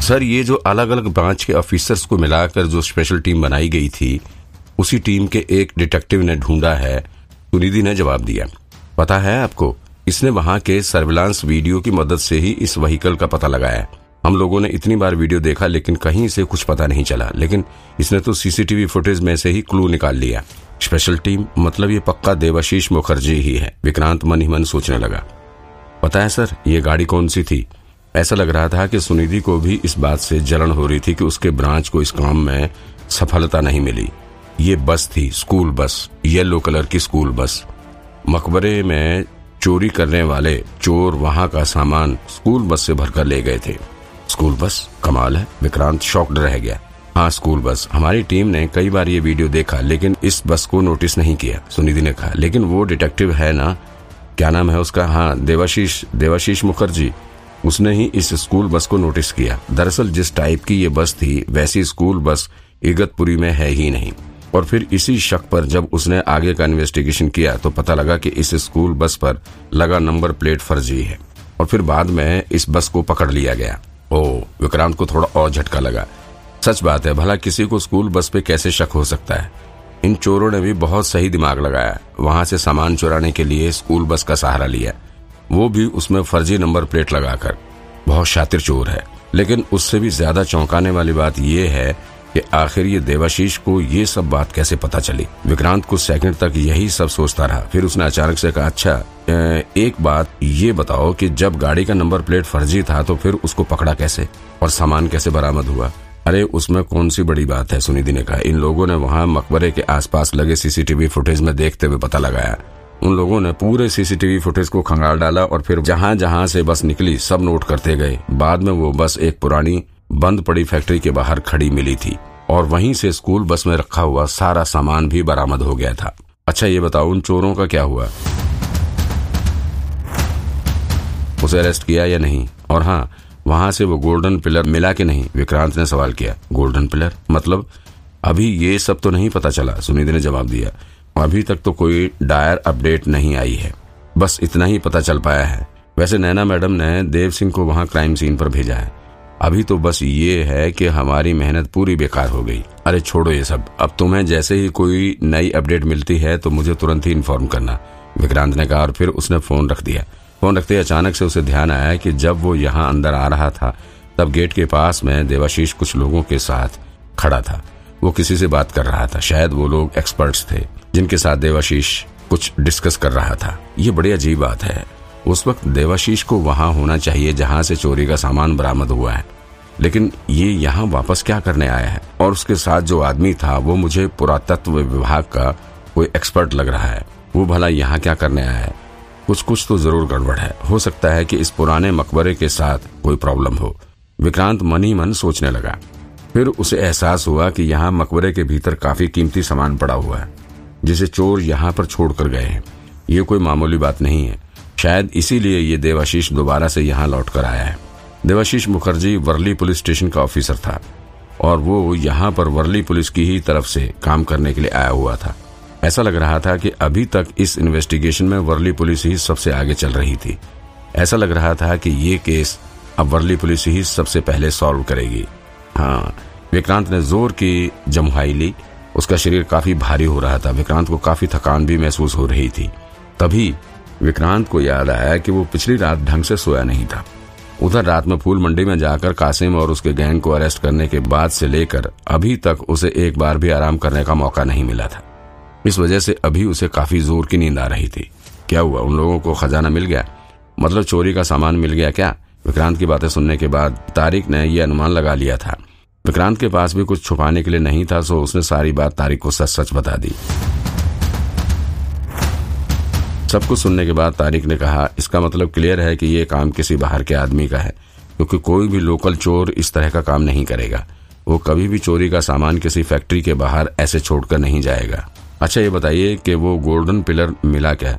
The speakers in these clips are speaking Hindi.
सर, ये जो अलग अलग ब्रांच के ऑफिसर्स को मिलाकर जो स्पेशल टीम बनाई गई थी, उसी टीम के एक डिटेक्टिव ने ढूंढा है। सुनिधि ने जवाब दिया। पता है आपको, इसने वहाँ के सर्विलांस वीडियो की मदद से ही इस वहीकल का पता लगाया। हम लोगों ने इतनी बार वीडियो देखा, लेकिन कहीं से कुछ पता नहीं चला। लेकिन इसने तो सीसीटीवी फुटेज में से ही क्लू निकाल लिया। स्पेशल टीम मतलब ये पक्का देवाशीष मुखर्जी ही है। विक्रांत मन ही मन सोचने लगा। पता है सर, ये गाड़ी कौन सी थी? ऐसा लग रहा था कि सुनिधि को भी इस बात से जलन हो रही थी कि उसके ब्रांच को इस काम में सफलता नहीं मिली। ये बस थी, स्कूल बस, येलो कलर की स्कूल बस। मकबरे में चोरी करने वाले चोर वहाँ का सामान स्कूल बस से भरकर ले गए थे। School bus? कमाल है, विक्रांत शॉक्ड रह गया। हाँ स्कूल बस। हमारी टीम ने कई बार ये वीडियो देखा, लेकिन इस बस को नोटिस नहीं किया, सुनिधि ने कहा। लेकिन वो डिटेक्टिव है ना? क्या नाम है उसका? हाँ देवाशीष देवाशीष मुखर्जी। उसने ही इस स्कूल बस को नोटिस किया। दरअसल जिस टाइप की ये बस थी, वैसी स्कूल बस इगतपुरी में है ही नहीं। और फिर इसी शक पर जब उसने आगे का इन्वेस्टिगेशन किया तो पता लगा कि इस स्कूल बस पर लगा नंबर प्लेट फर्जी है। और फिर बाद में इस बस को पकड़ लिया गया। ओ विक्रांत को थोड़ा और झटका लगा। सच बात है, भला किसी को स्कूल बस पे कैसे शक हो सकता है? इन चोरों ने भी बहुत सही दिमाग लगाया। वहाँ से सामान चुराने के लिए स्कूल बस का सहारा लिया। वो भी उसमें फर्जी नंबर प्लेट लगाकर। बहुत शातिर चोर है। लेकिन उससे भी ज़्यादा चौंकाने वाली बात यह है कि आखिर ये देवाशीष को ये सब बात कैसे पता चली? विक्रांत कुछ सेकंड तक यही सब सोचता रहा। फिर उसने अचानक से कहा अच्छा एक बात ये बताओ कि जब गाड़ी का नंबर प्लेट फर्जी था तो फिर उसको पकड़ा कैसे? और सामान कैसे बरामद हुआ? अरे, उसमें कौन सी बड़ी बात है, सुनिधि ने कहा। इन लोगों ने वहाँ मकबरे के आसपास लगे सीसीटीवी फुटेज में देखते हुए पता लगाया। उन लोगों ने पूरे सीसीटीवी फुटेज को खंगाल डाला और फिर जहाँ जहाँ से बस निकली, सब नोट करते गए। बाद में वो बस एक पुरानी, बंद पड़ी फैक्ट्री के बाहर खड़ी मिली थी और वहीं से स्कूल बस में रखा हुआ सारा सामान भी बरामद हो गया था। अच्छा ये बताओ, उन चोरों का क्या हुआ? उसे अरेस्ट किया या नहीं? और हाँ वहाँ से वो गोल्डन पिलर मिला कि नहीं? विक्रांत ने सवाल किया। गोल्डन पिलर मतलब अभी ये सब तो नहीं पता चला। सुनिधि ने जवाब दिया। अभी तक तो कोई डायर अपडेट नहीं आई है। बस इतना ही पता चल पाया है। वैसे नैना मैडम ने देव सिंह को वहाँ क्राइम सीन पर भेजा है। अभी तो बस ये है कि हमारी मेहनत पूरी बेकार हो गई। अरे छोड़ो ये सब। अब तुम्हें जैसे ही कोई नई अपडेट मिलती है तो मुझे तुरंत ही इन्फॉर्म करना। विक्रांत ने कहा और फिर उसने फ़ोन रख दिया। फ़ोन रखते ही अचानक से उसे ध्यान आया कि जब वो यहाँ अंदर आ रहा था, तब गेट के पास में देवाशीष कुछ लोगों के साथ खड़ा था। वो किसी से बात कर रहा था। शायद वो लोग एक्सपर्ट्स थे, जिनके साथ देवाशीष कुछ डिस्कस कर रहा था। ये बड़ी अजीब बात है। उस वक्त देवाशीष को वहाँ होना चाहिए जहाँ से चोरी का सामान बरामद हुआ है। लेकिन ये यहाँ वापस क्या करने आया है? और उसके साथ जो आदमी था, वो मुझे पुरातत्व विभाग का कोई एक्सपर्ट लग रहा है। वो भला यहाँ क्या करने आया है? कुछ कुछ तो ज़रूर गड़बड़ है। हो सकता है कि इस पुराने मकबरे के साथ कोई प्रॉब्लम हो। विक्रांत मन ही मन सोचने लगा। फिर उसे एहसास हुआ कि यहाँ मकबरे के भीतर काफ़ी कीमती सामान पड़ा हुआ है, जिसे चोर यहाँ पर छोड़कर गए हैं। ये कोई मामूली बात नहीं है। शायद इसीलिए ये देवाशीष दोबारा से यहाँ लौट कर आया है। देवाशीष मुखर्जी वर्ली पुलिस स्टेशन का ऑफिसर था, और वो यहाँ पर वर्ली पुलिस की ही तरफ़ से काम करने के लिए आया हुआ था। ऐसा लग रहा था कि अभी तक इस इन्वेस्टिगेशन में वर्ली पुलिस ही सबसे आगे चल रही थी। ऐसा लग रहा था कि ये केस अब वर्ली पुलिस ही सबसे पहले सॉल्व करेगी। हाँ विक्रांत ने ज़ोर की जमुहाई ली। उसका शरीर काफ़ी भारी हो रहा था। विक्रांत को काफ़ी थकान भी महसूस हो रही थी। तभी विक्रांत को याद आया कि वो पिछली रात ढंग से सोया नहीं था। उधर रात में फूल मंडी में जाकर कासिम और उसके गैंग को अरेस्ट करने के बाद से लेकर अभी तक उसे एक बार भी आराम करने का मौका नहीं मिला था। इस वजह से अभी उसे काफ़ी ज़ोर की नींद आ रही थी। क्या हुआ? उन लोगों को खजाना मिल गया? मतलब चोरी का सामान मिल गया क्या? विक्रांत की बातें सुनने के बाद तारिक ने यह अनुमान लगा लिया था। विक्रांत के पास भी कुछ छुपाने के लिए नहीं था, सो उसने सारी बात तारिक को सच सच बता दी। सब कुछ सुनने के बाद तारिक ने कहा, इसका मतलब क्लियर है कि ये काम किसी बाहर के आदमी का है, क्योंकि कोई भी लोकल चोर इस तरह का काम नहीं करेगा। वो कभी भी चोरी का सामान किसी फैक्ट्री के बाहर ऐसे छोड़कर नहीं जाएगा। अच्छा ये बताइए कि वो गोल्डन पिलर मिला क्या?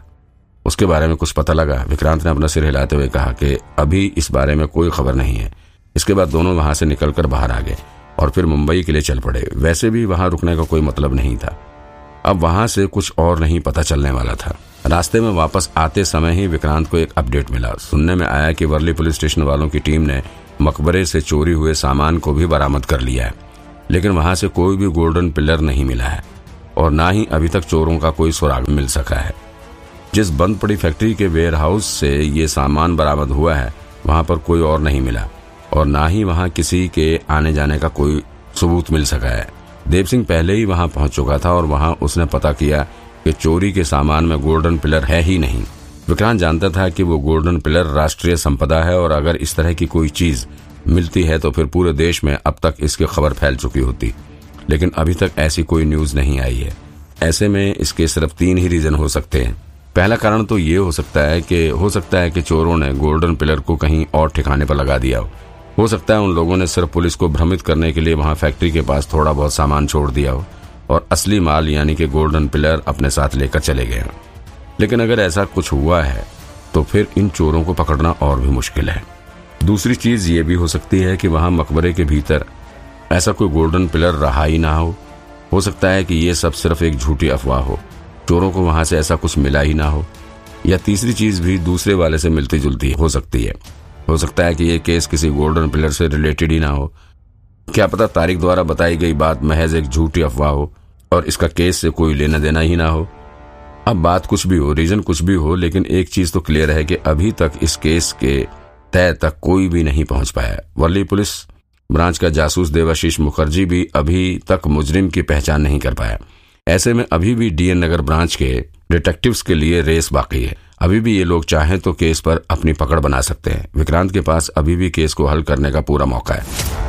उसके बारे में कुछ पता लगा। विक्रांत ने अपना सिर हिलाते हुए कहा कि अभी इस बारे में कोई खबर नहीं है। इसके बाद दोनों वहाँ से निकलकर बाहर आ गए। और फिर मुंबई के लिए चल पड़े। वैसे भी वहाँ रुकने का कोई मतलब नहीं था। अब वहाँ से कुछ और नहीं पता चलने वाला था। रास्ते में वापस आते समय ही विक्रांत को एक अपडेट मिला। सुनने में आया कि वर्ली पुलिस स्टेशन वालों की टीम ने मकबरे से चोरी हुए सामान को भी बरामद कर लिया है। लेकिन वहाँ से कोई भी गोल्डन पिलर नहीं मिला है और ना ही अभी तक चोरों का कोई सुराग मिल सका है। जिस बंद पड़ी फैक्ट्री के वेयर हाउस से ये सामान बरामद हुआ है, वहाँ पर कोई और नहीं मिला। और ना ही वहाँ किसी के आने जाने का कोई सबूत मिल सका है। देव सिंह पहले ही वहाँ पहुँच चुका था और वहाँ उसने पता किया कि चोरी के सामान में गोल्डन पिलर है ही नहीं। विक्रांत जानता था कि वो गोल्डन पिलर राष्ट्रीय संपदा है और अगर इस तरह की कोई चीज़ मिलती है तो फिर पूरे देश में अब तक इसकी खबर फैल चुकी होती। लेकिन अभी तक ऐसी कोई न्यूज़ नहीं आई है। ऐसे में इसके सिर्फ़ तीन ही रीजन हो सकते हैं। पहला कारण तो ये हो सकता है कि, हो सकता है कि चोरों ने गोल्डन पिलर को कहीं और ठिकाने पर लगा दिया हो। हो सकता है उन लोगों ने सिर्फ़ पुलिस को भ्रमित करने के लिए वहाँ फैक्ट्री के पास थोड़ा बहुत सामान छोड़ दिया हो और असली माल यानी कि गोल्डन पिलर अपने साथ लेकर चले गए लेकिन अगर ऐसा कुछ हुआ है तो फिर इन चोरों को पकड़ना और भी मुश्किल है। दूसरी चीज़ ये भी हो सकती है कि वहाँ मकबरे के भीतर ऐसा कोई गोल्डन पिलर रहा ही ना हो। हो सकता है कि ये सब सिर्फ़ एक झूठी अफवाह हो। चोरों को वहाँ से ऐसा कुछ मिला ही ना हो। या तीसरी चीज़ भी दूसरे वाले से मिलती जुलती हो सकती है। हो सकता है कि ये केस किसी गोल्डन पिलर से रिलेटेड ही ना हो। क्या पता तारिक द्वारा बताई गई बात महज एक झूठी अफवाह हो और इसका केस से कोई लेना देना ही ना हो। अब बात कुछ भी हो, रीजन कुछ भी हो, लेकिन एक चीज़ तो क्लियर है कि अभी तक इस केस के तय तक कोई भी नहीं पहुँच पाया। वर्ली पुलिस, ब्रांच का जासूस देवाशीष मुखर्जी भी अभी तक मुजरिम की पहचान नहीं कर पाया। ऐसे में अभी भी डीएन नगर ब्रांच के डिटेक्टिव्स के लिए रेस बाकी है। अभी भी ये लोग चाहें तो केस पर अपनी पकड़ बना सकते हैं। विक्रांत के पास अभी भी केस को हल करने का पूरा मौका है।